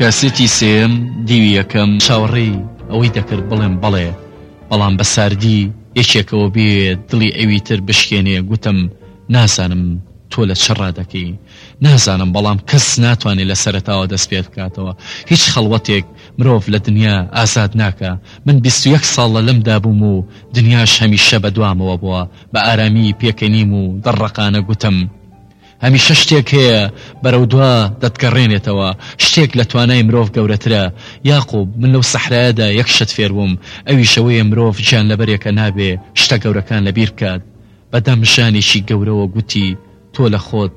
کاسێتی سێیەم دیوی یەکەم چاوەڕێی ئەوەی دەکرد بڵێم بەڵێ بەڵام بە ساردی یەکێکەوە بێ دڵی ئەوی تر بشکێنێ گوتم نازانم تۆ لە چ ڕادەکەی نازانم بەڵام کەس ناتوانێت لە سەرتاوە دەست پێ بکاتەوە هیچ خەڵوەتێک مرۆڤ لە دنیا ئازاد ناکە من بیست و یەک ساڵ لە لەم دابووم و دنیاش هەمیشە بە دوامەوە بووە بە ئارامی پێکەنیم و دڕڕەقانە گوتم هەمیشە شتێک هەیە بەرەو دوا دەتگەڕێنێتەوە، شتێک لە توانای مرۆڤ گەورەترە، یاقوب، من لەو سەحرایەدا یەک شت فێربووم، ئەویش ئەوەیە مرۆڤ گیانلەبەرێکە نابێ شتە گەورەکان لەبیر بکات. بە دەم ژانێکی گەورەوە گوتی، تۆ لە خۆت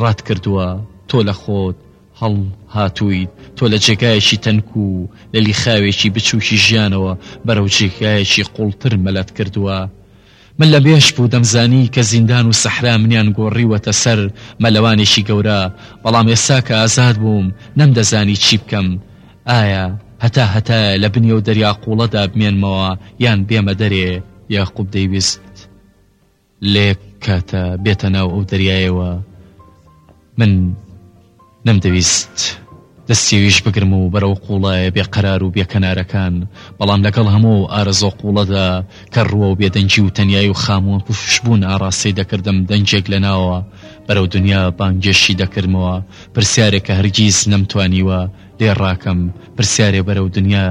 ڕاتکردووە، تۆ لە خۆت هەڵهاتوویت، تۆ لە جێگایەکی تەنک و لە لیخاوێکی بچووکی ژیانەوە بەرەو جێگایەکی قووڵتر مەلەت کردووە، من لە مێژ بوو دەمزانی کە زیندان و سەحرا منیان گۆڕیوەتە سەر مەلەوانێکی گەورە، بەڵام ئێستا کە ئازاد بووم نەمدەزانی چی بکەم، ئایا هەتا هەتایە لە بنی ئەو دەریا قووڵەدا بمێنمەوە یان بێمە دەرێ؟ یاقوب دەیویست لەیەک کاتە بێتە ناو ئەو دەریایەوە، من نەمدەویست دەستی ویش بگرم و بەرەو قوڵایە بێ قەرار و بێ کەنارەکان بەڵام لەگەڵ هەموو ئەو ئارەزۆ قوڵەدا کە ڕووە و بێدەنگی و تەنیایی و خامۆش بوون ئاڕاستەی دەکردم دەنگێک لە ناوەوە بەرەو دونیا بانگێشتی دەکردمەوە پرسیارێک کە هەرگیز نەمتوانیوە لێ ڕاکەم پرسیارێ بەرەو دونیا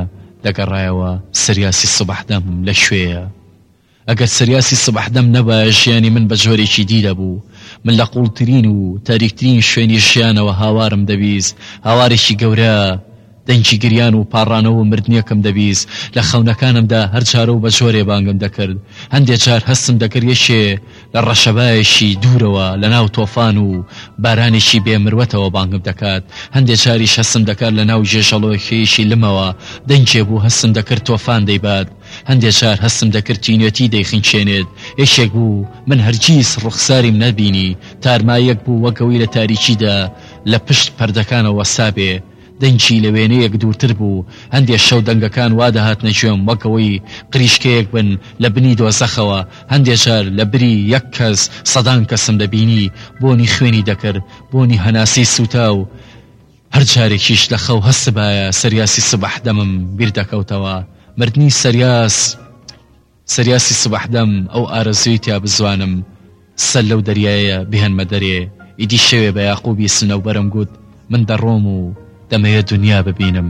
دەگەڕایەوە سریاسی سبح دەم لە کوێیە؟ ئەگەر سریاسی سبح دەم نەبایە ژیانی من بە جۆرێکی دی دەبوو. من لە قووڵترین و تاریکترین شوێنی ژیانەوە هاوارم دەبیست، هاوارێکی گەورە، دەنگی گریان و پاڕانەوە و مردنێکم دەبیست. لە خەونەکانمدا هەر جارە و بە جۆرێ بانگم دەکرد. هەندێ جار هەستم دەکرد یەکێ لە ڕەشەبایەکی دوورەوە لە ناو تۆفان و بارانێکی بێ مروەتەوە بانگم دەکات. هەندێ جاریش هەستم دەکات لە ناو گێژەڵۆکەیەکی لمەوە دەنگێ بوو هەستم دەکرد تۆفان دەیبات. هەندێ جار هەستم دەکرد تینوێتی دەیخنکێنێت، یەکێک بوو من هەرگیز ڕوخساریم نەبینی، تارمایەک بوو وەک ئەوەی لە تاریکیدا لە پشت پەردەکانەوە وەستابێ، دەنگی لە وێنەیەک دوورتر بوو، هەندێ شەو دەنگەکان وا دەهاتنە گوێم وەک ئەوەی قریشکەیەک بن لە بنی دۆزەخەوە، هەندێ جار لە بری یەک کەس سەدان کەسم دەبینی، بۆنی خوێنی دەکرد، بۆنی هەناسەی سووتاو، هەر جارێکیش لە خەو هەستبایە سەریاسی سبح دەمم بیر دەکەوتەوە مردنی سەریاس سەریاسی سبح دەم ئەو ئارەزوی تیا بزوانم سەر لەو دەریایە بهێنمە دەرێ ئیدی شەوێ بە یاقوبی سنەوبەرم گوت من دەڕۆم و دەمەیە دنیا ببینم.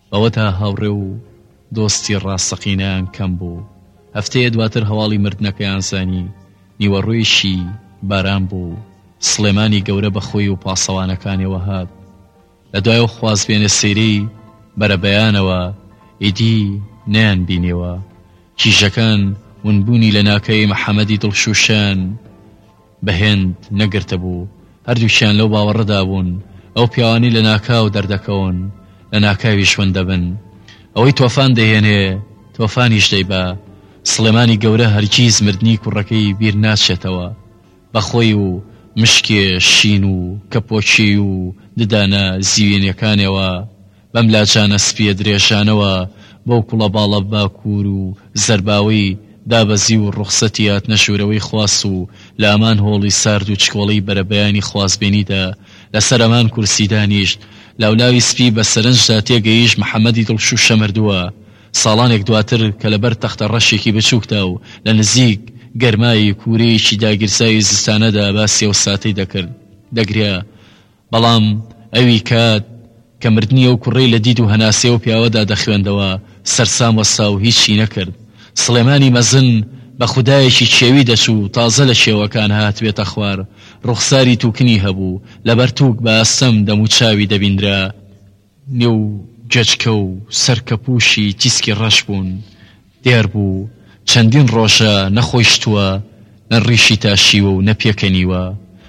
ئەوەتا هاوڕێ و دۆستی ڕاستەقینەیان کەم بوو، هەفتەیە دواتر هەواڵی مردنەکەیان زانی، نیوەڕۆیشی باران بوو، سڵێمانی گەورە بە خۆی و پاسەوانەکانیەوە هات، لە دوای ئەو خوازبێنە سەیرەی بەرەبەیانەوە ئیدی نەیان بینیەوە، کیژەکان ونبوونی لەناکای محەمەدی دڵشووشان، بە هێند نەگرتبوو، هەردووکیان لەو باوەڕەدا بوون ئەو پیاوانەی لە ناکاو دەردەکەون، لە ناکاویش ون دەبن. ئەوەی تۆفان دەهێنێ، تۆفانیش دەیبا. سڵێمانی گەورە هەرگیز مردنی کوڕەکەی بیر ناچێتەوە. بە خۆی و مشکێ شین و کەپۆکیی و ددانە زیوینەکانییەوە، بەم لاجانە سپییە درێژانەوە بەو کوڵە باڵە باکوور و زەرباوەی دابەزی و ڕوخسەتی هاتنە ژوورەوەی خواست و لە هەمان هۆڵی سارد و چکۆڵەی بەرەبەیانی خوازبێنیدا لە سەر هەمان کورسی دانیشت لاولاوی سپی بە سەرنجدا تێگەیشت محەمەدی دڵ شووشە مردووە ساڵانێک دواتر کە لە بەر تەختە ڕەشێکی بچووکدا و لە نزیک گەرمای کوورەیەکی داگیرساوی زستانەدا باسی ئەو ساتەی دەکرد دەگریا بەڵام ئەوی کات کە مردنی ئەو کوڕەی لە دید و هەناسەی ئەو پیاوەدا دەخوێندەوە، سەرسام وەستا و هیچی نەکرد. سڵێمانی مەزن بە خودایەکی کێوی دەچوو، تازە لە کێوەکان هاتبێتە خوار، ڕوخساری تووکنی هەبوو، لەبەر تووک بە ئاستەم دەموچاوی دەبینرا، نێو گەچکە و سەرکەپووشی تیسکی ڕەش بوون، دێر بوو، چەندین ڕۆژە نە خۆی شتووە، نە ڕیشی تاشیوە و نە پێکەنیوە.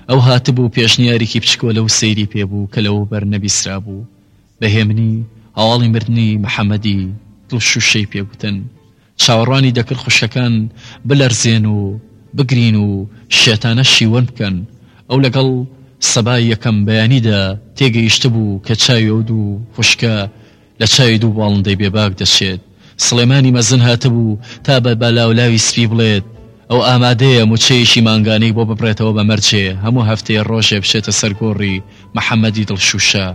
ئەو هاتبوو، پێشنیارێکی بچکۆلە و سەیری پێ بوو کە لەوەوبەر نەبیسرابوو. بە هێمنی هەواڵی مردنی محەمەدی دڵشووشەی پێ گوتن. چاوەڕوانی دەکرد خوشکەکان بلەرزێن و بگرین و شێتانە شیون بکەن، ئەو لەگەڵ سەبا یەکەم بەیانیدا تێگەیشتبوو کە چاوی ئەو دوو خوشکە لە چاوی دوو باڵندەی بێباک دەچێت، سڵێمانی مەزن هاتبوو تا بە بە لاولاوی سپی بڵێت ئەو ئامادەیە موچەیەکی مانگانەی بۆ ببڕێتەوە بە مەرجێ هەموو هەفتەیە ڕۆژێ بچێتە سەر گۆڕی محەمەدی دڵشوشە.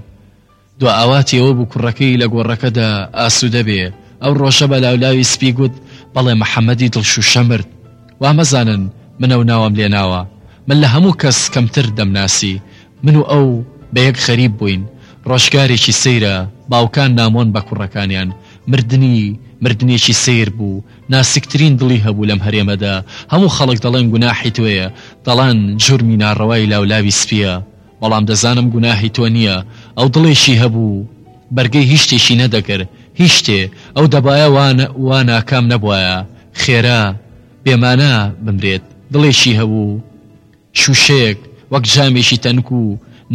دوا ئاواتی ئەوە بوو کوڕەکەی لە گۆڕەکەدا ئاسوودە بێ. ئەو ڕۆژە بە لاولاوی سپی گوت، بەڵێ محەمەدی دڵشووشە مرد. وا مەزانن من ئەو ناوەم لێ ناوە. من لە هەموو کەس کەمتر دەمناسی. من و ئەو بە یەک غەریب بووین. ڕۆژگارێکی سەیرە، باوکان نامۆن بە کوڕەکانیان. مردنی، مردنێکی سەیر بوو. ناسکترین دڵی هەبوو لەم هەرێمەدا. هەموو خەڵک دەڵێن گوناحی تۆیە. دەڵێن جورمی ناڕەوای لاولاوی سپییە. بەڵام دەزانم گوناحی تۆ نییە، ئەو دڵێکی هەبوو بەرگەی هیچ شتێکی نەدەگرت، هیچ شتێ، ئەو دەبایە وا وا ناکام نەبوایە، خێرا بێ مانا بمرێت، دڵێکی هەبوو شووشەیەک وەک جامێکی تەنک و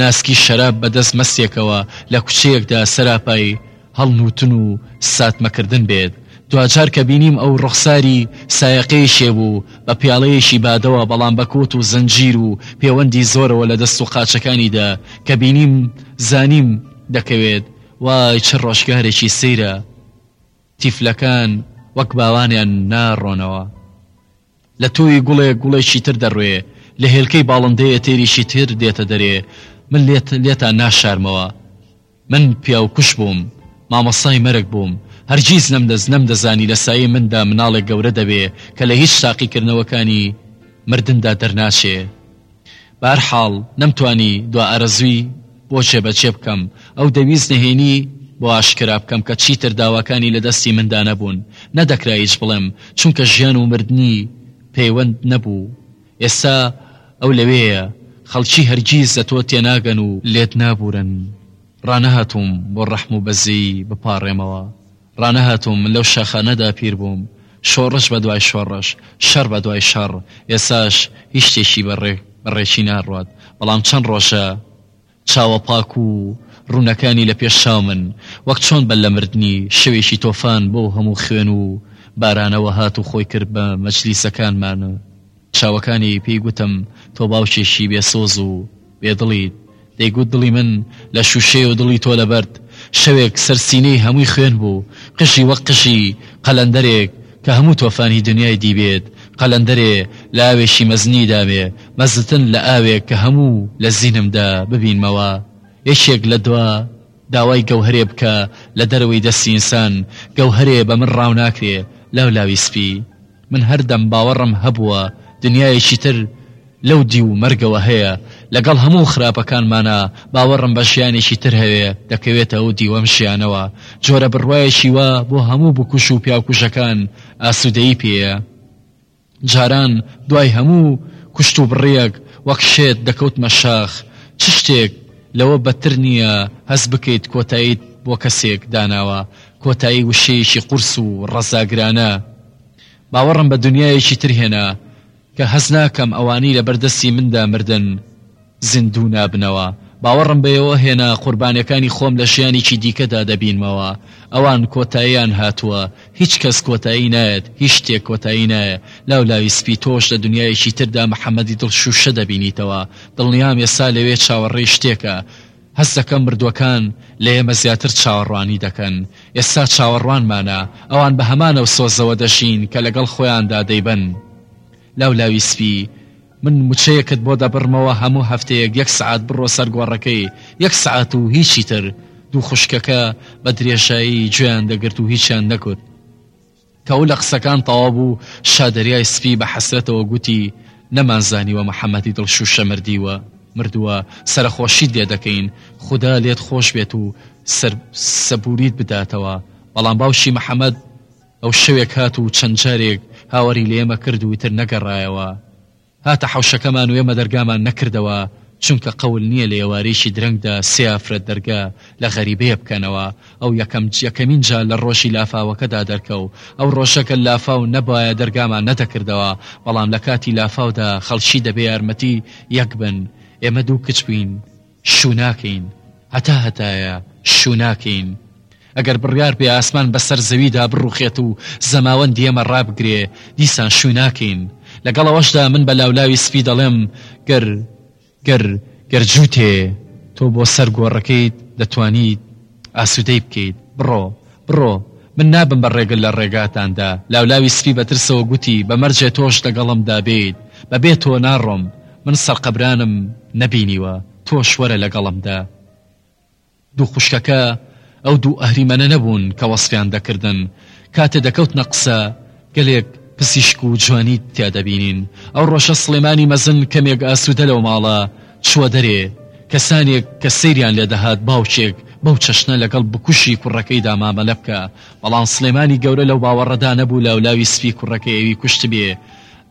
ناسکی شەراب بە دەست مەستێکەوە لە کوچەیەکدا سەراپای هەڵنووتن و ساتمەکردن بێت، دواجار کە بینیم ئەو ڕوخساری سایەقەی شێبوو، بە پیاڵەیەکی بادەوە بەڵام بە کۆت و زنجیر و پێوەندی زۆرەوە لە دەست و قاچەکانیدا کە بینیم زانیم دەکەوێت، وای چ ڕۆژگارێکی سەیرە تیفلەکان وەک باوانیان ناڕۆنەوە. لە تۆوی گوڵێک گوڵێکی تر دەڕوێ لە هێلکەی باڵندەیە تێریکی تر دێتە دەرێ من لێت لێتان ناشارمەوە من پیاوکوژ بووم مامۆستای مەرگ بووم هەرگیز نەمدەز نەمدەزانی لە سایەی مندا مناڵێک گەورە دەبێ کە لە هیچ تاقیکردنەوەکانی مردندا دەرناچێ. بەهەرحاڵ نەمتوانی دوا ئارەزووی بۆ جێبەجێ بکەم، ئەو دەویست نهێنی بۆ ئاشکرا بکەم کە چیتر داواکانی لە دەستی مندا نەبوون، نەدەکرا هیچ بڵێم، چونکە ژیان و مردنی پەیوەند نەبوو، ئێستا ئەو لەوێیە، خەڵکی هەرگیز لە تۆ تێناگەن و. لێت نابورن، ڕانەهاتووم بۆ ڕەحم و بەزەیی بپاڕێمەوە. ڕانەهاتووم، من لەو شاخانەدا پیر بووم، شۆڕش بە دوای شۆڕش، شەڕ بە دوای شەڕ، ئێستاش هیچ شتێکی بە ڕێکی ناڕوات، بەڵام چەند ڕۆژە چاوە پاک و ڕوونەکانی لە پێش چاومن، وەک چۆن بەر لە مردنی، شەوێکی تۆفان بەو هەموو خوێن و بارانەوە هات و خۆی کرد بە مەجلیسەکانمان. چاوەکانی پێی گوتم تۆ باوکێکی بێ سۆز و بێ دڵیت، دەیگوت دڵی من لە شووشەیە و دڵی تۆ لە بەرد. شەوێک سەر سینەی هەمووی خوێن بوو، قژی وەک قژی قەلەندەرێک کە هەموو تۆفانی دنیای دیبێت، قەلەندەرێ لە ئاوێکی مەزنی دابێ، مەزنتن لە ئاوێک کە هەموو لە زینمدا ببینمەوە یەکێک لە دوا. داوای گەوهەرێ بکە لە دەرەوەی دەستی ئینسان گەوهەرێ بە من ڕاو ناکرێ لاو لاوی سپی من هەردەم باوەڕم هەبووە دنیایەکی تر لەو دیو مەرگەوە هەیە لەگەڵ هەموو خراپەکانمانا باوەڕم بە ژیانێکی تر هەێە دەکەوێتە ئەو دیوەم ژیانەوە جۆرە بڕوایەکی وا بۆ هەموو بکوژ و پیاوکوژەکان ئاسودەیی پێیە جاران دوای هەموو کوشت و بڕیەک وەک شێت دەکەوتمە شاخ، چ شتێک لەوە بەدتر نییە هەست بکەیت کۆتاییت بۆ کەسێک داناوە، کۆتایی وشەیەکی قورس و ڕەزاگرانە. باوەڕم بە دونیایەکی تر هێنا کە هەست ناکەم ئەوانەی لەبەردەستی مندا مردن، زیندوو نابنەوە، باوەڕم بەوە هێنا قوربانیەکانی خۆم لە ژیانێکی دیکەدا دەبینمەوە، ئەوان کۆتاییان هاتووە، هیچ کەس کۆتایی نایەت، هیچ شتێک کۆتایی نایە، لاو لاوی سپی تۆش لە دنیایەکی تردا محەمەدی دڵ شووشە دەبینیتەوە، دڵنیام ئێستا لەوێ چاوەڕێی شتێکە، هەست دەکەم مردووەکان لە ئێمە زیاتر چاوەڕوانی دەکەن، ئێستا چاوەڕوانمانە، ئەوان بە هەمانەو سۆزەوە دەژین کە لەگەڵ خۆیاندا دەیبەن. لاو لاوی سپی من مچەیەکت بۆ دەبڕمەوە هەموو هەفتەیەک یەک سەعات بڕۆ سەر گۆڕەکەی یەک سەعات و هیچی تر دوو خوشکەکە بە درێژایی گوێیان دەگرت و هیچیان نەکوت کە ئەو لە قسەکان تەوا بوو شا دەریای سپی بە حەسرەتەوە گوتی نەمانزانیوە محەمەدی دڵشوشە مردیوە مردووە سەرەخۆشیت لێ دەکەین خودا لێت خۆش بێت و سەر سەبوریت بداتەوە بەڵام باوکی محەمەد ئەو شەوێک هات و چەند جارێک هاواری لە ئێمە کرد و ئیتر نەگەڕایەوە. هاتە حەوشەکەمان و ئێمە دەرگامان نەکردەوە، چونکە قەول نییە لە ئێوارەیەکی درەنگدا سێ ئافرەت دەرگا لە غەریبەیە بکەنەوە. ئەو یەکەم یەکەمین جار لە ڕۆژی لافاوەکەدا دەرکەوت. ئەو ڕۆژە گەر لافاو نەبوایە دەرگامان نەدەکردەوە، بەڵام لە کاتی لافاودا خەڵکی دەبێ یارمەتی یەک بن. ئێمە دوو کچ بووین. شووناکەین هەتا هەتایە شووناکەین ئەگەر بڕیار بێ ئاسمان بەسەر زەویدا بڕوخێت و زەماوەندی ئێمە ڕابگرێ دیسان شووناکەین لەگەڵ ئەوەشدا من بە لاولاوی سپی دەڵێم گەر گەر گەر جووتێ تۆ بۆ سەر گۆڕەکەیت دەتوانیت ئاسودەی بکەیت بڕۆ بڕۆ من نابم بە ڕێگر لە ڕێگاتاندا لاولاوی سپی بە ترسەوە گوتی بە مەرجێ تۆش لەگەڵمدا بێیت بە بێ تۆ ناڕۆم من سەرقەبرانم نەبینیوە تۆش وەرە لەگەڵمدا دوو خوشکەکە ئەو دوو ئەهریمەنە نەبوون کە وەسفیان دەکردن کاتێ دەکەوتنە قسە گەلێک پزیشک و جوانی تیا دەبینین. ئەو ڕۆژە سڵێمانی مەزن کەمێک ئاسوودە لەو ماڵە چووە دەرێ. کەسانێک کە سەیریان لێ دەهات باوکێک بەو چەشنە لەگەڵ بکوژی کوڕەکەیدا مامەلە بکا. بەڵام سڵێمانی گەورە لەو باوەڕەدا نەبوو لاولاوی سپی کوڕەکەی ئەوی کوشتبێ.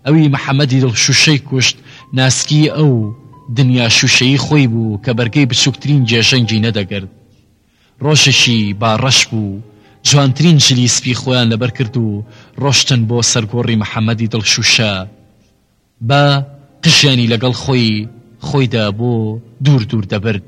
ئەوی محەمەدی دڵ شووشەی کوشت ناسکی ئەو دنیا شووشەیی خۆی بوو کە بەرگەی بچووکترین جێژەنگی نەدەگرت. ڕۆژێکی با ڕەش بوو، جوانترین جلی سپی خۆیان لەبەر کرد و ڕۆشتن بۆ سەر گۆڕی محەمەدی دڵشووشە. با قژیانی لەگەڵ خۆی خۆیدا بۆ دوور دوور دەبرد.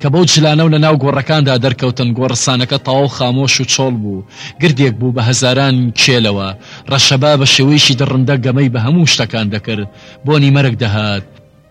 کە بەو جلانە و لەناو گۆڕەکاندا دەرکەوتن، گۆڕستانەکە تەواو خامۆش و چۆڵ بوو، گردێک بوو بە هەزاران کێلەوە. ڕەشەبا بە شێوەیەکی دڕندە گەمەی بە هەموو شتەکان دەکرد. بۆنی مەرگ دەهات.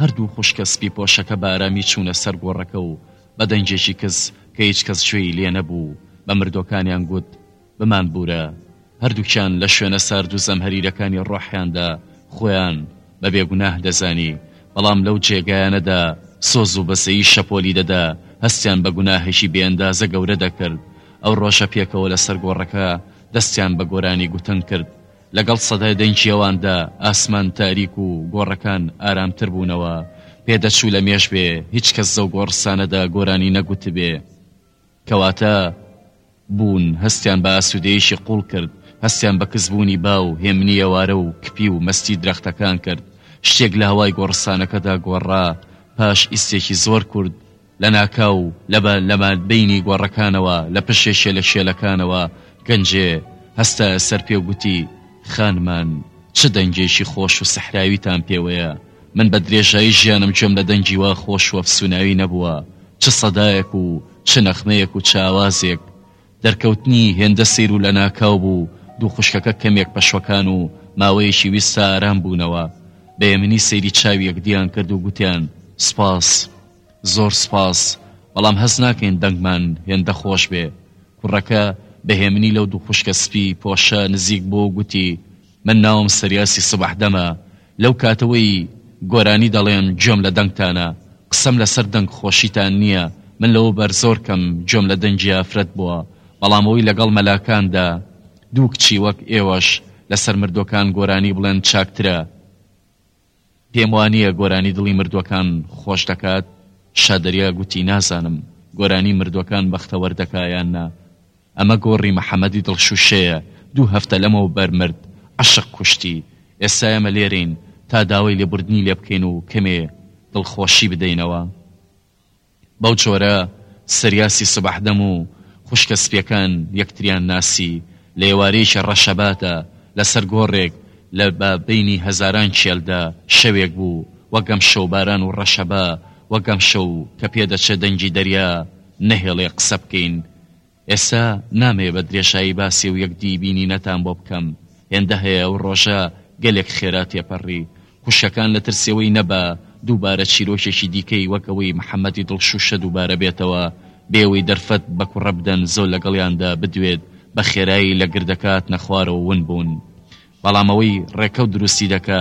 هەردوو خوشکە سپی پۆشەکە بەئارامی چوونە سەر گۆڕەکە و بە دەنگێکی کز کە هیچ کەس گوێی لێ نەبوو بە مردووەکانیان گوت، بمانبوورە. هەردووکیان لە شوێنە سارد و زەمهەریرەکانی ڕۆحیاندا خۆیان بە بێگوناه دەزانی، بەڵام لەو جێگایانەدا سۆز و بەزەیی شەپۆلی دەدا، هەستیان بە گوناهێکی بێئەندازە گەورە دەکرد. ئەو ڕۆژە پێکەوە لەسەر گۆڕەکە دەستیان بە گۆرانی گوتن کرد. لەگەڵ سەدای دەنگییەواندا ئاسمان تاریک و گۆڕەکان ئارامتر بوونەوە، پێدەچوو لە مێژبێ هیچ کەس زەو گۆڕستانەدا گۆرانی نەگوتبێ. کەواتە بوون هەستیان بە ئاسوودەیەکی قووڵ کرد، هەستیان بە کزبوونی با و هێمنی ئێوارە و کپی و مەستی درەختەکان کرد. شتێک لە هەوای گۆڕستانەکەدا گۆڕا، پاش ئیستێکی زۆر کورت لەناکاو لە بە لەمادبینی گۆڕەکانەوە لە پشێ شێلە شێلەکانەوە گەنجێ هەستایە سەر پێ و گوتی، خانمان چ دەنگێکی خۆش و سەحراویتان پێوەیە، من بە درێژایی ژیانم گوێم لە دەنگی وا خۆش و ئەفسووناوی نەبووە، چ سەدایەک و چ نەخمەیەک و چ ئاوازێک، دەرکەوتنی هێندە سەیر و لەناکاو بوو، دوو خوشکەکە کەمێک پەشوەکان و ماوەیەکی ویستا ئارام بوونەوە. بەێمنی سەیری چاوی یەکدییان کرد و گوتیان، سپاس، زۆر سپاس، بەڵام هەست ناکەین دەنگمان هێندە خۆش بێ. کوڕەکە بەێمنی لەو دوو خوشکە سپی پۆشە نزیک بووە و گوتی، من ناوم سریاسی سبح دەمە لەو کاتەوەی گۆرانی دەڵێم گوێم لە دەنگتانە قسەم لەسەر دەنگ خۆشیتان نیە من لەوە بەر زۆر کەم گوێم لە دەنگی ئافرەت بوە بەڵام ئەوەی لەگەڵ مەلاکاندا دوو کچی وەک ئێوەش لەسەر مردوەکان گۆرانی بڵێن چاکترە پێم وانییە گۆرانی دڵی مردوەکان خۆش دەکات شا دەریا گوتی نازانم گۆرانی مردوەکان بەختەوەر دەکا یان نا ئەمە گۆڕی محەمەدی دڵشوشەیە دوو هەفتە لەمەو بەر مرد عەشق کوشتی ئێستا ئێمە لێرەین تا داوەی لێبوردنی لێبکەین و کەمێ دڵخۆشی بدەینەوە. بەو جۆرە سریاسی سبەحدەم و خوشکە سپیەکان یەکتریان ناسی لە ێوارەیەکی ڕەشەبادا لە سەر گۆڕێک لە بە بەینی هەزاران کێلدا شەوێک بوو وە گەمشە و باران و ڕەشەبا وە گەمشە و کە پێدەچێ دەنگی دەریا نەهێڵێ قسە بکەین ئێستا نامەوێ بە درێژایی باسی و یەکدی بینینەتان بۆ بکەم، هێندە هەیە ئەو ڕۆژە گەلێک خێرا تێپەڕی، خوشکەکان لە ترسی ئەوەی نەبا دووبارە چیرۆکێکی دیکەی وەک ئەوەی محەمەدی دڵشووشە دووبارە بێتەوە، بێ ئەوەی دەرفەت بە کوڕە بدەن زۆر لەگەڵیاندا بدوێت، بە خێرایی لە گردەکە هاتنە خوارەوە ون بوون. بەڵام ئەوەی ڕێکەوت دروستی دەکا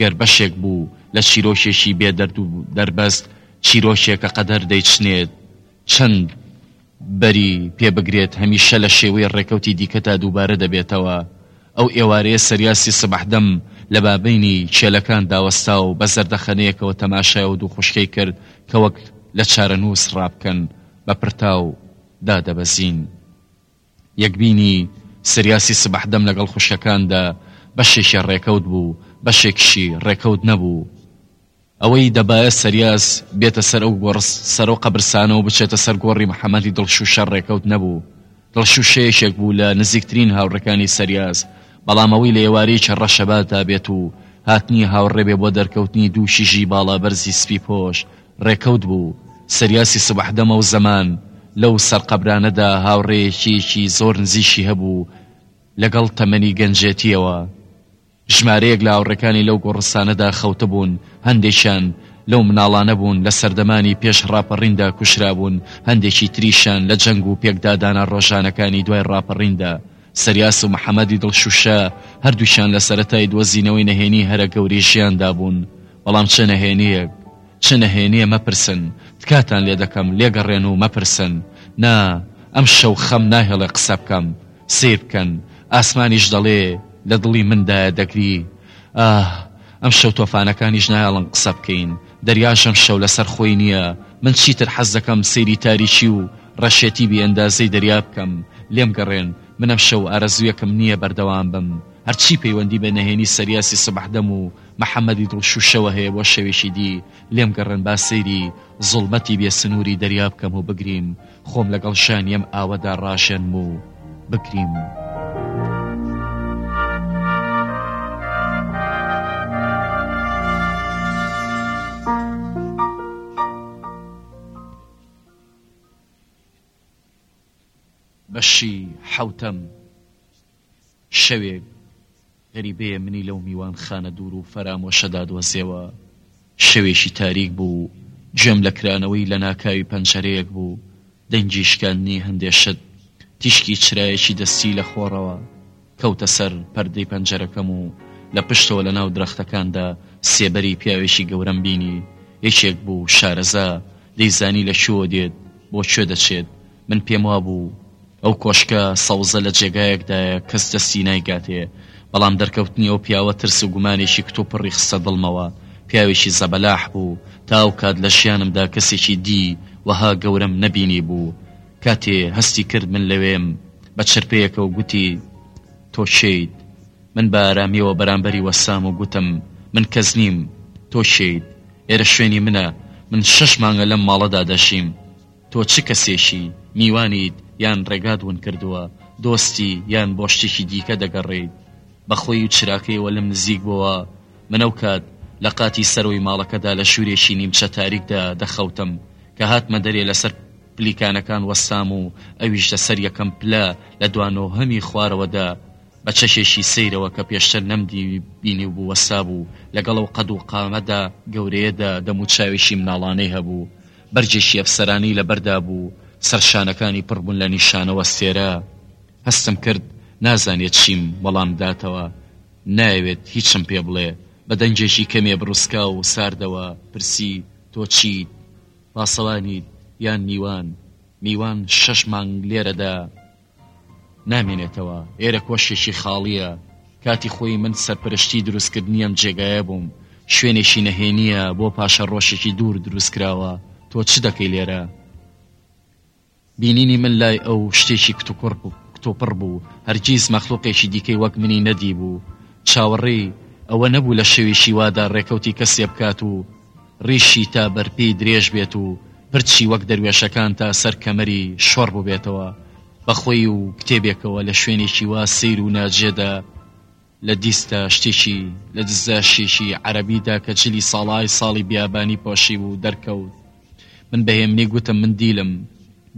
گەر بەشێک بوو لە چیرۆکێکی بێ دەرد و دەربەست، چیرۆکێکە قەدەر دەیچنێت، چەند بەری پێ بگرێت هەمیشە لە شێوەی ڕێکەوتی دیکەدا دووبارە دەبێتەوە، ئەو ئێوارەیە سریاسی سبح دەم لە بابینی کێلەکاندا وەستا و بە زەردەخەنەیەکەوە تەماشای ئەو دوو خوشکەی کرد کە وەک لە چارەنووس ڕابکەن بە پرتاو دادەبەزین. یەکبینی سریاسی سبەح دەم لەگەڵ خوشکەکاندا بەشێکیان ڕێکەوت بوو، بەشێکیشی ڕێکەوت نەبوو. ئەوەی دەبایە سریاس بێتە سەر ئەو گۆڕ سەر و قەبرسانە و بچێتە سەر گۆڕی محەمەدی دڵشووشە ڕێکەوت نەبوو. دڵشووشە یەکێک بوو لە نزیکترین هاوڕێکانی سریاس، بەڵام ئەوەی لە ئێوارەیەکی ڕەشەباتا بێت و هاتنی هاوڕێ بێ بۆ دەرکەوتنی دوو کیژی باڵابەرزی سپیپۆش، ڕێکەوت بوو، سریاسی سوبح دەمە و زەمان لەو سەر قەبرانەدا هاوڕێیەکییەکی زۆر نزیکی هەبوو لەگەڵ تەمەنی گەنجێتییەوە. ژمارەیەک لە هاوڕێکانی لەو گۆڕستانەدا خەوتبوون، هەندێکیان لەو مناڵانە بوون لە سەردەمانی پێش ڕاپەڕیندا کوشرابوون، هەندێکی تریشیان لە جەنگ و پێکدادانە ڕۆژانەکانی دوای ڕاپەڕیندا. سریاس و محەمەدی دڵشووشە هەردووکیان لە سەرەتای دۆزینەوەی نەهێنی هەرە گەورەی ژیاندا بوون، بەڵام چ نەهێنییەک، چ نەهێنییە مەپرسن، تکاتان لێ دەکەم لێگەڕێن و مەپرسن، نا، ئەمشەو خەم ناهێڵێ قسە بکەم، سەیر بکەن، ئاسمانیش دەڵێ لە دڵی مندایە دەگری، ئاه، ئەمشەو تۆفانەکانیش نایەڵن قسە بکەین، دەریاش ئەمشەو لەسەر خۆی نییە، من چیتر حەز دەکەم سەیری تاریکی و ڕەشێتی بی ئەندازەی دەریا بکەم، لێمگەڕێن، من ئەمشەو ئارەزوویەکم نییە بەردەوام بم، هەرچی پەیوەندی بە نەهێنی سەریاسی سبەحدەم و محمدی دڵ شوشەوە هەیە بۆ شەوێکی دی لێم گەڕێن با سەیری زوڵمەتی بێ سنووری دەریا بکەم و بگریم خۆم لەگەڵ شانی ئەم ئاوەدا ڕاشێنم و بگریم. بەشی حەوتەم. شەوێک غەریبەیە منی لەو میوانخانە دوور و فەرامۆشەدا دۆزیەوە. شەوێکی تاریک بوو و گوێم لە کرانەوەی لەناکاوی پەنجەرەیەک بوو، دەنگی شکاندنی هەندێ شت. تیشکی چرایەکی دەستی لە خۆڕەوە کەوتە سەر پەردەی پەنجەرەکەم و لە پشتەوە لە ناو درەختەکاندا سێبەری پیاوێکی گەورەم بینی. یەکێک بوو شارەزا، دەیزانی لە کوێوە دێت، بۆ کوێ دەچێت. من پێم وابوو ئەو کۆشکە سەوزە لە جێگایەکدایە کەس دەستی نایگاتێ، بەڵام دەرکەوتنی ئەو پیاوە ترس و گومانێکی کتوپڕی خستە دڵمەوە، پیاوێکی زەبەلاح بوو، تا ئەو کات لە ژیانمدا کەسێکی دی وەها گەورەم نەبینیبوو، کاتێ هەستی کرد من لەوێم، بە چرپەیەکەوە گوتی، تۆ کێیت؟ من بە ئارامیەوە بەرامبەری وەستام و گوتم، من کەس نیم، تۆ کێیت؟ ئێرە شوێنی منە، من شەش مانگە لەم ماڵەدا دەژیم. تۆ چ کەسێکی، میوانیت یان ڕێگات ون کردووە، دۆستی یان بۆ شتێکی دیکە دەگەڕێیت؟ بە خۆی و چراکەیەوە لەم نزیک بۆوە، من ئەو کات لە قاتی سەرەوەی ماڵەکەدا لە ژوورێکی نیمچە تاریکدا دەخەوتم، کە هاتمە دەرێ لەسەر پلیکانەکان وەستام و ئەویش لە سەر یەکەم پلە لە دوا نۆهەمی خوارەوەدا بە چەکێکی سەیرەوە کە پێشتر نەمدیبینیوبوو وەستابوو، لەگەڵ ئەو قەد و قامەتە گەورەیەدا دەموچاوێکی مناڵانەی هەبوو، بەرگێکی ئەفسەرانی لەبەردا بوو، سەرشانەکانی پڕ بوون لە نیشانەوە سێرە. هەستم کرد نازانێت چیم وەڵام داتەوە، نایەوێت هیچم پێ بڵێ. بە دەنگێکی کەمێ بروسکاو و ساردەوە پرسی، تۆ چیت؟ پاسەوانیت یان میوان؟ میوان شەش مانگ لێرەدا. نامێنێتەوە ئێرە کۆشکێکی خاڵیە کاتی خۆی من سەرپەرشتی دروستکردنی ئەم جێگایە بووم شوێنێکی نەهێنیە بۆ پاشە ڕۆشێکی دوور دروست کراوە تۆ چ دەکەی لێرە بینینی من لای ئەو شتێکی کتوکڕ بوو کتۆپڕ بوو هەرگیز مەخلوقێکی دیکەی وەک منی نەدی بوو چاوەڕێی ئەوە نەبوو لە شێوێکی وادا ڕێکەوتی کەسێ بکات و ڕیشی تا بەرپێی درێژ بێت و پرچی وەک دەروێشەکان تا سەر کەمەری شۆڕ بووبێتەوە بە خۆی و کتێبێکەوە لە شوێنێکی وا سەیر و ناجێدا لە دیستە شتێکی لە دزە شێکی عەرەبیدا کە جلی ساڵای ساڵی بیابانی پۆشیبوو دەرکەوت من بە هێمنی گوتم من دیلم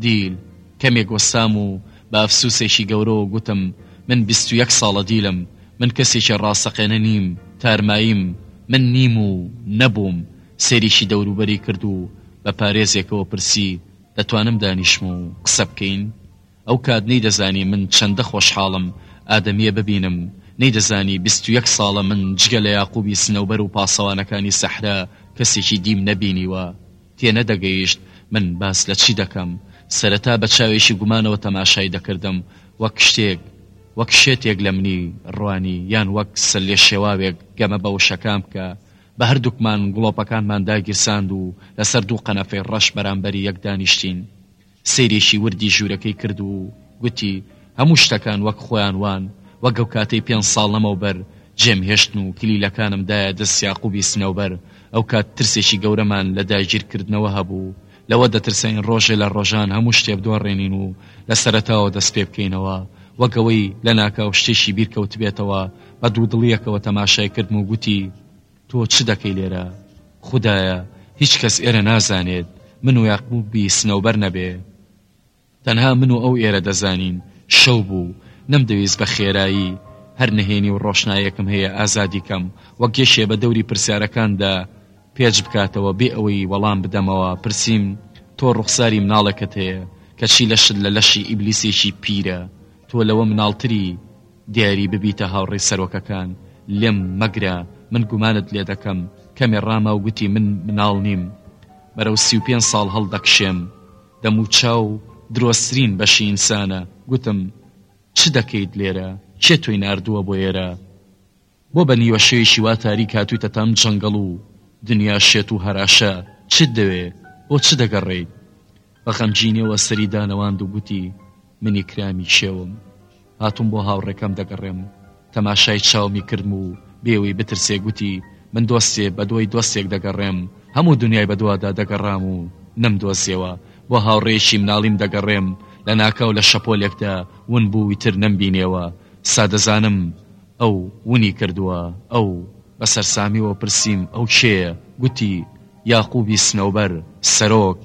دیل، کەمێک وەستام و بە ئەفسووسێکی گەورەوە گوتم، من بیست و یەک ساڵە دیلم، من کەسێکی ڕاستەقێنە نیم، تارماییم، من نیم و نەبووم، سەیرێکی دەوروبەری کرد و بە پارێزێکەوە پرسی، دەتوانم دانیشم و قسە بکەین؟ ئەو کات نەیدەزانی من چەندە خۆشحاڵم ئادەمییە ببینم، نەیدەزانی بیست و یەک ساڵە من جگە لە یاقووبی سنەوبەر و پاسەوانەکانی سەحرا کەسێکی دیم نەبینیوە، تێنەدەگەیشت من باس لە چی دەکەم، سەرەتا بە چاوێکی گومانەوە تەماشای دەکردم، وەک شتێک، وەک شێتێک لە منی ڕوانی، یان وەک سەللێ شێواوێک گەمە بە وشەکان بکە، بە هەردووکمان گڵۆپەکانمان داگیرساند و لەسەر دوو قەنەفەی ڕەش بەرامبەری یەک دانیشتین. سەیرێکی وردی ژوورەکەی کرد و گوتی، هەموو شتەکان وەک خۆیان وان، وەک ئەو کاتەی پێنج ساڵ لەمەوبەر جێم هێشتن و کلیلەکانم دایە دەست یاقوبی سنەوبەر، ئەو کات ترسێکی گەورەمان لە داگیرکردنەوە هەبوو، لەوە دەترساین ڕۆژێ لە ڕۆژان هەموو شتێ بدۆڕێنین و لە سەرەتاوە دەست پێ بکەینەوە، وەک ئەوەی لەناکاو شتێکی بیرکەوتبێتەوە، بە دوودڵییەکەوە تەماشای کردم و گوتی. تۆ چ دەکەی لێرە؟ خودایە هیچ کەس ئێرە نازانێت من و یاقوب بی سنەوبەر نەبێ. تەنها من و ئەو ئێرە دەزانین شەو بوو نەمدەویست بە خێرایی هەر نهێنی و ڕۆشنایەکم هەیە ئازادی کەم وەک یەکێ بە دەوری پرسیارەکاندا پێچ بکاتەوە بێ ئەوەی وەڵام بدەمەوە پرسیم تۆ ڕوخساری مناڵێکت هەیە کەچی لەشت لە لەشی ئیبلیسێکی پیرە تۆ لەوە مناڵتری دیاری ببیتە هاوڕێی سەرۆکەکان لێم مەگرە من گومانت لێدەکەم، کەمێ ڕاما و گوتی من مناڵ نیم بەرەو سی و پێنج ساڵ هەڵدەکشێم، دەموچاو درۆزترین بەشی ئینسانە، گوتم چ دەکەیت لێرە؟ کێ تۆی ناردووە بۆ ئێرە؟ بۆ بە نیوە شەویشی وا تاریک هاتویتە تام جەنگەڵ و دنیا شێت و هەراشە چت دەوێ بۆ چ دەگەڕێیت بە غەمگینیەوە سەری دانەواند و گوتی منی کرامی کێوم هاتوم بۆ هاوڕێکەم دەگەڕێم تەماشای چاومی کردم و بێوەی بترسێ گوتی من دۆستێ بە دۆی دۆستێک دەگەڕێم هەموو دنیای بەدوادا دەگەڕام و نەم دۆزیەوە بۆ هاوڕێکی مناڵیم دەگەڕێم لە ناکاو لە شەپۆلێکدا ون بووی تر نەم بینێوە سا دەزانم ئەو ونی کردووە ئەو. بە سەرسامیەوە پرسیم ئەو کێیە؟ گوتی، یاقوبی سنەوبەر، سەرۆک.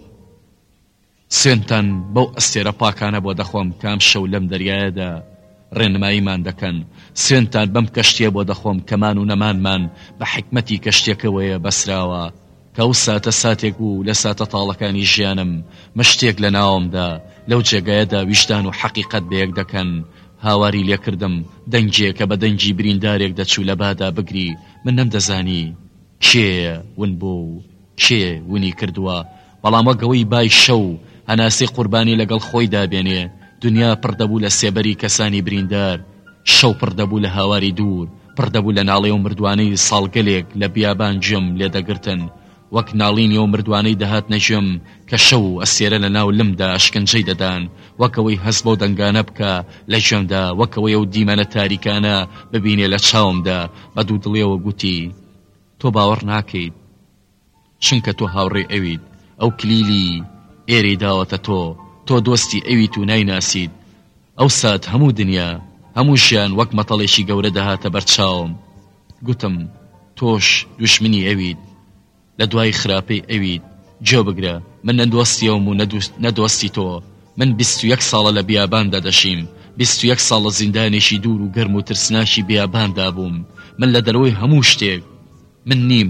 سوێندتان بەو ئەستێرە پاکانە بۆ دەخۆم کە ئەم شەو لەم دەریایەدا ڕێنماییمان دەکەن، سوێندتان بەم کەشتیە بۆ دەخۆم کە مان و نەمانمان بە حیکمەتی کەشتیەکەوەیە بەسراوە، کەو ساتە ساتێک بوو لە ساتە تاڵەکانی ژیانم مشتێک لە ناوم دا لەو جێگایەدا ویژدان و حەقیقەت بە یەک دەکەن هاواری لێ کردم دەنگێ کە بە دەنگی بریندارێک دەچوو لە بادا بگری من نەم دەزانی کێیە ون بۆ و کێ ونی کردووە بەڵام وەک ئەوەی بای شەو هەناسەی قوربانی لەگەڵ خۆی دابێنێ دنیا پڕ دەبوو لە سێبەری کەسانی بریندار شەو پڕ دەبوو لە هاواری دوور پڕدەبوو لە ناڵێ و مردوانەی ساڵگەلێک لە بیابان جێم لێدەگرتن وەک ناڵینی و مردوانەی دەهاتنە ژێم کە شەو و ئەستێرە لە ناو لمدا ئەشکنجەی دەدان وەکەوەی هەست بەو دەنگانە بکە لە ژێمدا وەکەوەی و دیمەنە تاریکانە ببینێ لە چاومدا بە دوو دڵێەوە گوتی تۆ باوەڕ ناکەیت چونکە تۆ هاوڕێی ئەویت ئەو کلیلی ئێرەی داوەتە تۆ تۆ دۆستی ئەویت و نایناسیت ئەو سات هەموو دنیا هەموو ژیان وەک مەتەڵێکی گەورە دەهاتە بەر چاوم گوتم تۆش دوژمنی ئەویت لە دوای خراپەی ئەویت گوێ بگرە من نە دۆستی ئەوم و نە دۆستی تۆ من بیست و یەک ساڵە لە بیاباندا دەژیم بیست و یەک ساڵ لە زیندانێکی دوور و گەرم و ترسناکی بیاباندا بووم من لە دەرەوەی هەموو شتێک من نیم،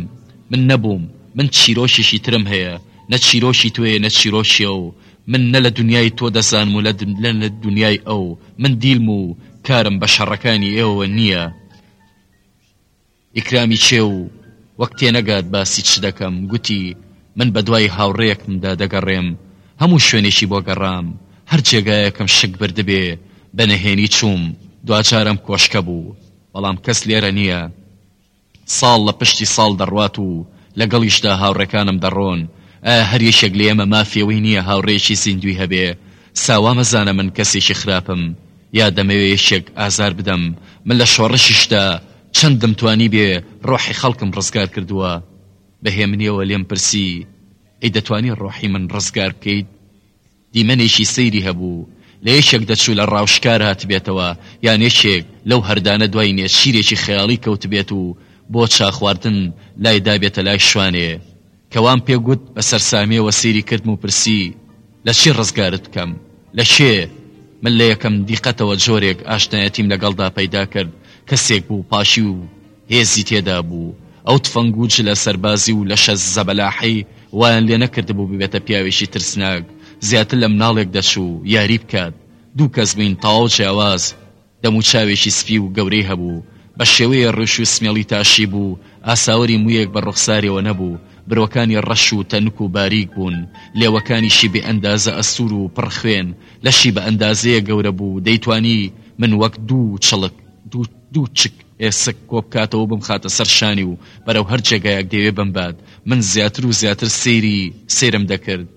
من نەبووم، من چیرۆکێکی ترم هەیە، نە چیرۆکی تۆیە نە چیرۆکی ئەو، من نە لە دونیای تۆ دەزانم و نە لە دونیای ئەو، من دیلم و کارم بە شەڕەکانی ئێوەوە نییە. ئیکرامی کێ و وەک تێنەگات باسی چ دەکەم، گوتی، من بەدوای هاوڕێیەکمدا دەگەڕێم، هەموو شوێنێکی بۆ گەڕام، هەر جێگایەکم شک بردبێ، بە نەهێنی چووم، دواجارم کۆشکە بوو، بەڵام کەس لێرە نییە. ساڵ لە پشتی ساڵ دەڕوات و لەگەڵیشدا هاوڕێکانم دەڕۆن، ئایا هەر یەکێک لە ئێمە مافی ئەوەی نییە هاوڕێیەکی زیندووی هەبێ؟ ساوا مەزانە من کەسێکی خراپم یا دەمەوێ یەکێک ئازار بدەم، من لە شۆڕشیشدا چەند دەمتوانیبێ ڕۆحی خەڵکم ڕزگار کردووە. بە هێمنییەوە لێم پرسی، ئەی دەتوانی ڕۆحی من ڕزگار بکەیت؟ دیمەنێکی سەیری هەبوو، لە یەکێک دەچوو لە ڕاوشکار هاتبێتەوە، یان یەکێک لەو هەردانە دوای نێچیرێکی خەیاڵی کەوتبێت و بۆ چا خواردن لای دابێتە لای شوانێ. کە وام پێ گوت، بە سەرسامییەوە سەیری کردم و پرسی، لە چی ڕزگارت بکەم؟ لە کێ؟ من لە یەکەم دیقەتەوە جۆرێک ئاشنایەتیم لەگەڵدا پەیدا کرد، کەسێک بوو پاکی و. هێزی تێدا بوو، ئەو تفەنگ و جلە سەربازی و لەشە زەبەلاحەی وایان لێ نەکردبوو ببێتە پیاوێکی ترسناک، زیاتر لە مناڵێک دەچوو یاری بکات، دوو کەس بووین تەواو جیاواز، دەموچاوێکی سپی و گەورەی هەبوو، بە شێوەیە ڕیش و سمێڵی تاشیبوو، ئاساوری موویەک بە ڕوخسارێوە نەبوو، برۆکانی ڕەش و تەنک و باریک بوون، لێوەکانیشی بێ ئەندازە ئەستوور و پڕ خوێن، لەشی بە ئەندازەیە گەورە بوو دەیتوانی من وەک دوو چڵک، دوو چک ئێسک کۆبکاتەوەو بمخاتە سەر شانی و بەرەو هەر جێگایەک دەیەوێ بمبات، من زیاتر و زیاتر سەیری سەیرم دەکرد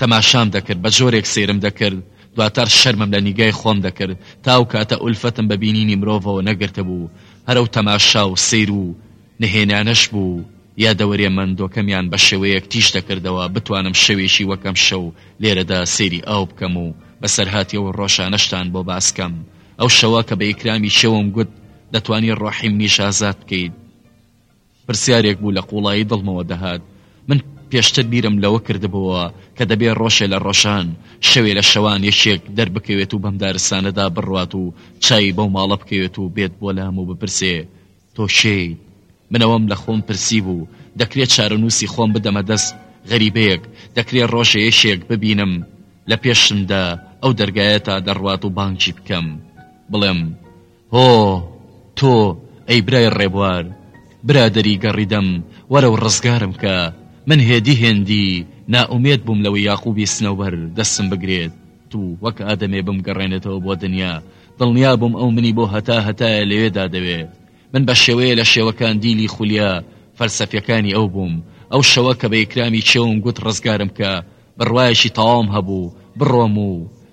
تەماشام دەکرد بەجۆرێک سەیرم دەکرد دواتر شەرمم لە نیگای خۆم دەکرد تاو کاتە ئولفەتم بە بینینی مرۆڤەوە نەگرتبوو هەرەو تەماشاو سەیر و نهێنیانەش بوو یادەوەریە مەندۆکەمیان بەشێوەیەک تیژ دەکردەوە بتوانم شەوێکی وەکەم شەو لێرەدا سەیری ئاو بکەم و بەسەرهاتی ئەو ڕۆژانەشتان بۆ باسکەم ئەو شەوە کە بە ئیکرامی شەوم گوت دەتوانی ڕۆحیم نیش ئازاد بکەیت پرسیارێک بوو لە قوڵایی دڵمەوە دەهات من پێشتر بیرم لەوە کردبەوە کە دەبێ ڕۆژێ لە ڕۆژان شەوێ لە شەوان یەکێک دەربکەوێت و بەم دارستانەدا بڕوات و چاوی بەو ماڵە بکەوێت و بێت بۆ لام و بپرسێ تۆ کێیت؟ من ئەوەم لە خۆم پرسیبوو، دەکرێ چارەنووسی خۆم بدەمە دەست غەریبەیەک، دەکرێ ڕۆژێ یەکێک ببینم لە پێشمدا ئەو دەرگایە تا دەڕوات و بانگی بکەم بڵێم، هۆ، تۆ، ئەی برای ڕێبوار، برادەری گەڕی دەم، وەرە و ڕزگارم کە، من هێدی هێندی نائومێد بووم لەوەی یاقووبی سنەوبەر دەستم بگرێت و وەک ئادەمێ بمگەڕێنێتەوە بۆ دنیا، دڵنیا بووم ئەو منی بۆ هەتا هەتایە لەوێدا دەوێت. من بە شێوەیە لە شێوە کاندیلی خولیا فەلسەفیەکانی ئەو بووم. ئەو شەوە کە بە ئیکرامی چێوم گوت ڕزگارم کە، بڕوایەکی تەواوم هەبوو بڕۆم و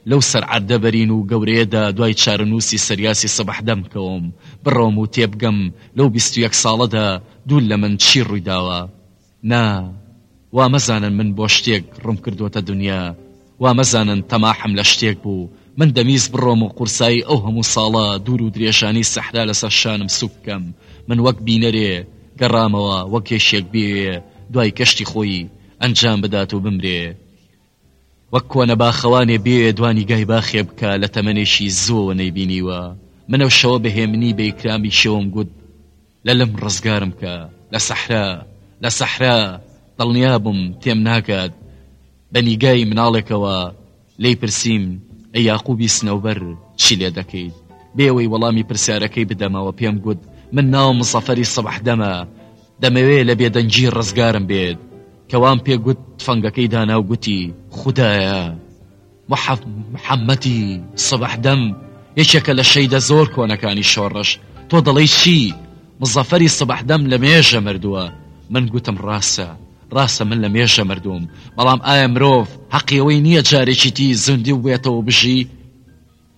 لەو سەرعەردە بەرین و گەورەیەدا دوای چارەنووسی سەریاسی سبح دەمکەوم، بڕۆم و تێبگەم لەو بیست و یەک ساڵەدا دوور لە من چی ڕوویداوە. نا وا مەزانن من بۆ شتێک ڕووم کردووەتە دونیا، وا مەزانن تەماحم لە شتێک بوو، من دەمویست بڕۆم و قورسایی ئەو هەموو ساڵە دوور و درێژانەی سەحرا لەسەر شانم سووک بکەم، من وەک بینەرێ گەڕامەوە، وەک یەکێک بێیێ دوای کەشتی خۆی ئەنجام بدات و بمرێ. وەک کۆنە باخەوانێ بێێ دوا نیگای باخێ بکا لە تەمەنێکی زووەوە نەیبینیوە من ئەو شەوە بە هێمنی بە ئیکرامی شێوەم گوت لە لم ڕزگارم کە لە سەحرا لە سەحرا دڵنیا بووم تێم ناگات بە نیگای مناڵێکەوە لێی پرسیم ئە یاقوبی سنەوبەر چی لێ دەکەیت بێوەی وەڵامی پرسیارەکەی بدەمەوە پێم گوت من ناوم زەفەری سەبح دەمە دەمەوێ لە بێدەنگی ڕزگارم بێت کەوام پێ گوت تفەنگەکەی دانا و گوتی خوددایە محەممەدی سەبەحدەم یەکێکە لە شەیدە زۆر کۆنەکانی شۆڕش تۆ دەڵی چی مزەفەری سەبەحدەم لە مێژە مردووە من گوتم ڕاستە ڕاستە من لە مێژە مردوم بەڵام ئایا مرۆڤ حەقیەوەی نییە جارێکیتی زوندی بێتەوە بژی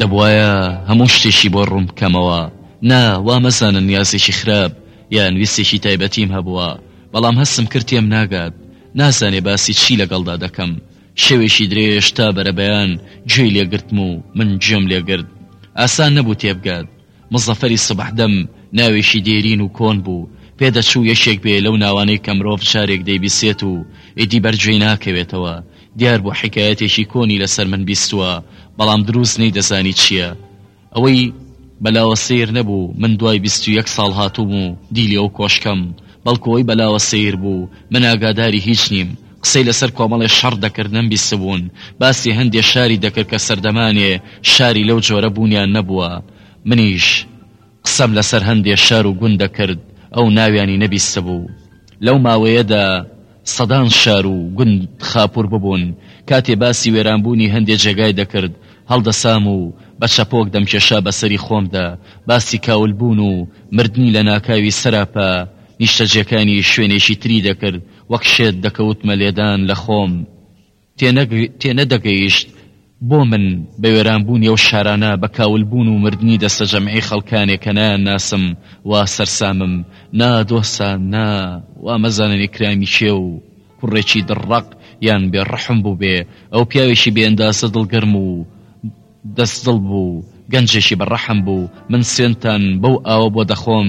دەبوایە هەموو شتێکی بۆ ڕوون بکەمەوە نا وا مەزانن نیازێکی خراپ یان ویستێکی تایبەتیم هەبووە بەڵام هەستم کرد تێم ناگات نازانێ باسی چی لەگەڵدا دەکەم شەوێکی درێژ تا بەرەبەیان گوێی لێگرتم و من گوێم لێگرت ئاسان نەبوو تێبگات مزەفەری سبەحدەم ناوێکی دێرین و کۆن بوو، پێدەچوو یەکێک بێ لەو ناوانەی کە مرۆڤ جارێک دەیبیسێت و ئیدی بەر گوێی ناکەوێتەوە، دیار بوو حیکایەتێکی کۆنی لەسەر من بیستووە، بەڵام درووست نەیدەزانی چییە. ئەوەی بەلاوە سەیر نەبوو من دوای بیست و یەک ساڵ هاتووم و دیلی ئەو کۆشکەم، بەڵکو ئەوەی بەلاوە سەیر بوو من ئاگاداری هیچ نیم، قسەی لەسەر کۆمەڵێ شەڕ دەکرد نەمبیستبوون باسی هەندێ شاری دەکرد کە سەردەمانێ شاری لەو جۆرە بوونیان نەبووە منیش قسەم لەسەر هەندێ شار و گوند دەکرد ئەو ناویانی نەبیستبوو لەو ماوەیەدا سەدان شار و گوند خاپوور ببوون کاتێ باسی وێرانبوونی هەندێ جێگای دەکرد هەڵدەسام و بە چەپۆک دەمکێشا بەسەری خۆمدا باسی کاولبوون و مردنی لەناکاوی سەراپا نیشتەجێکانی شوێنێکی تری دەکرد وەک شێت دەکەوتمە لێدان لە خۆم، تێنەدەگەیشت بۆ من بە وێرانبوونی ئەو شارانە، بە کاولبوون و مردنی دەستەجەمعی خەڵکانێک کە نایانناسم وا سەرسامم، نا دۆسا نا، وا مەزانن ئکرامی کێ و کوڕێکی دڕەق یان بێ ڕەحم بووبێ، ئەو پیاوێکی بێ ئەندازە دڵگەرم و دەست دڵ بوو، گەنجێکی بە ڕەحم بوو، من سوێندتان بەو ئاوە بۆ دەخۆم،